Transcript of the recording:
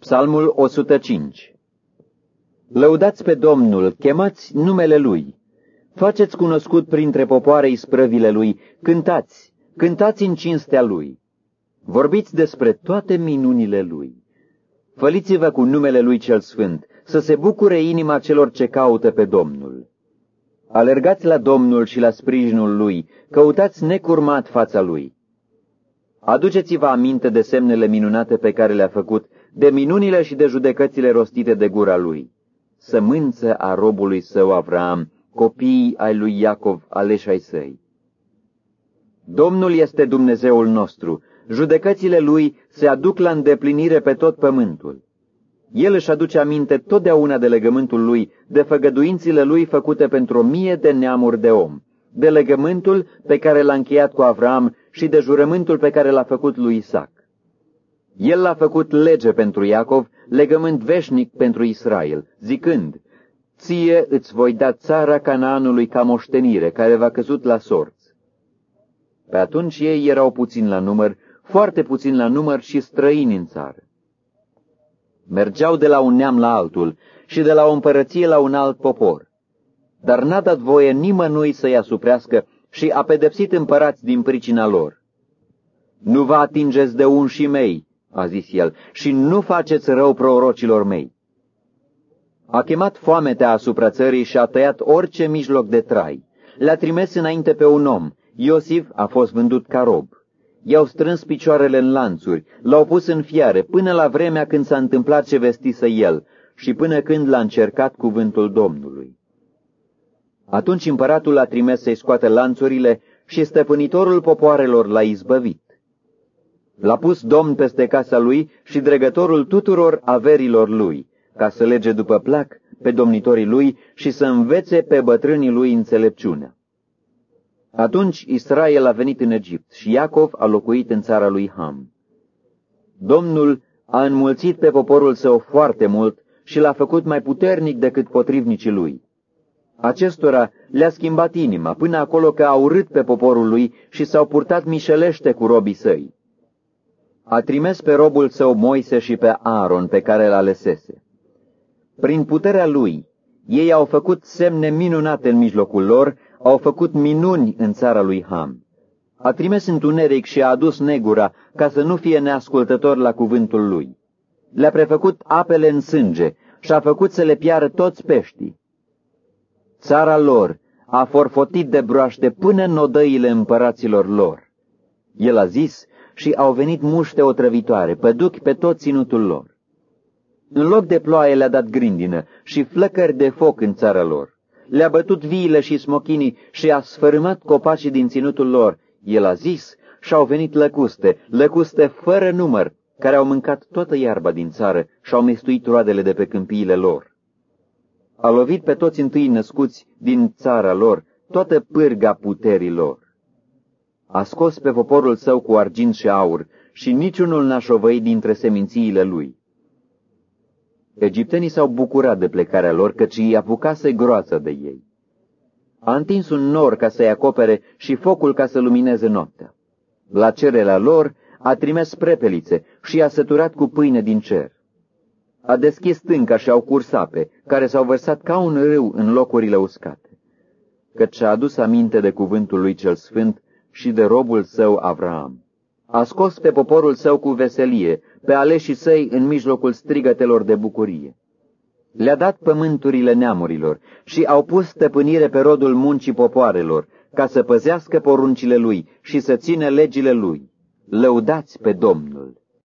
Psalmul 105 Lăudați pe Domnul, chemați numele Lui, faceți cunoscut printre popoare isprăvile Lui, cântați, cântați în cinstea Lui, vorbiți despre toate minunile Lui. Făliți-vă cu numele Lui cel Sfânt, să se bucure inima celor ce caută pe Domnul. Alergați la Domnul și la sprijinul Lui, căutați necurmat fața Lui. Aduceți-vă aminte de semnele minunate pe care le-a făcut, de minunile și de judecățile rostite de gura lui. Sămânță a robului său Avram, copiii ai lui Iacov, aleși ai săi. Domnul este Dumnezeul nostru, judecățile lui se aduc la îndeplinire pe tot pământul. El își aduce aminte totdeauna de legământul lui, de făgăduințile lui făcute pentru o mie de neamuri de om, de legământul pe care l-a încheiat cu Avram și de jurământul pe care l-a făcut lui Isaac. El l-a făcut lege pentru Iacov, legământ veșnic pentru Israel, zicând, Ție îți voi da țara Canaanului ca moștenire, care va căzut la sorți. Pe atunci ei erau puțin la număr, foarte puțin la număr și străini în țară. Mergeau de la un neam la altul și de la o împărăție la un alt popor. Dar n-a dat voie nimănui să-i asuprească și a pedepsit împărați din pricina lor. Nu vă atingeți de unșii mei, a zis el, și nu faceți rău prorocilor mei. A chemat foametea asupra țării și a tăiat orice mijloc de trai. Le-a trimis înainte pe un om. Iosif a fost vândut ca rob. I-au strâns picioarele în lanțuri, l-au pus în fiare, până la vremea când s-a întâmplat ce vestise el și până când l-a încercat cuvântul Domnului. Atunci împăratul a trimis să-i scoată lanțurile și stăpânitorul popoarelor l-a izbăvit. L-a pus domn peste casa lui și dregătorul tuturor averilor lui, ca să lege după plac pe domnitorii lui și să învețe pe bătrânii lui înțelepciunea. Atunci Israel a venit în Egipt și Iacov a locuit în țara lui Ham. Domnul a înmulțit pe poporul său foarte mult și l-a făcut mai puternic decât potrivnicii lui. Acestora le-a schimbat inima până acolo că au urât pe poporul lui și s-au purtat mișelește cu robii săi a trimis pe robul său Moise și pe Aaron pe care îl alesese. Prin puterea lui, ei au făcut semne minunate în mijlocul lor, au făcut minuni în țara lui Ham. A trimis întuneric și a adus negura ca să nu fie neascultător la cuvântul lui. Le-a prefăcut apele în sânge și a făcut să le piară toți peștii. Țara lor a forfotit de broaște până în odăile împăraților lor. El a zis, și au venit muște otrăvitoare, păduchi pe tot ținutul lor. În loc de ploaie le-a dat grindină și flăcări de foc în țara lor. Le-a bătut viile și smochinii și a sfărâmat copacii din ținutul lor. El a zis și au venit lăcuste, lăcuste fără număr, care au mâncat toată iarba din țară și au mestuit roadele de pe câmpiile lor. A lovit pe toți întâi născuți din țara lor, toată pârga puterii lor a scos pe poporul său cu argint și aur și niciunul n-a șovăit dintre semințiile lui. Egiptenii s-au bucurat de plecarea lor, căci îi apucase groață de ei. A întins un nor ca să-i acopere și focul ca să lumineze noaptea. La cererea lor a trimis prepelițe și a săturat cu pâine din cer. A deschis stânca și au curs ape, care s-au vărsat ca un râu în locurile uscate. Căci și-a adus aminte de cuvântul lui cel sfânt și de robul său Avram. A scos pe poporul său cu veselie, pe aleșii săi în mijlocul strigătelor de bucurie. Le-a dat pământurile neamurilor și au pus stăpânire pe rodul muncii popoarelor, ca să păzească poruncile lui și să țină legile lui. Lăudați pe Domnul!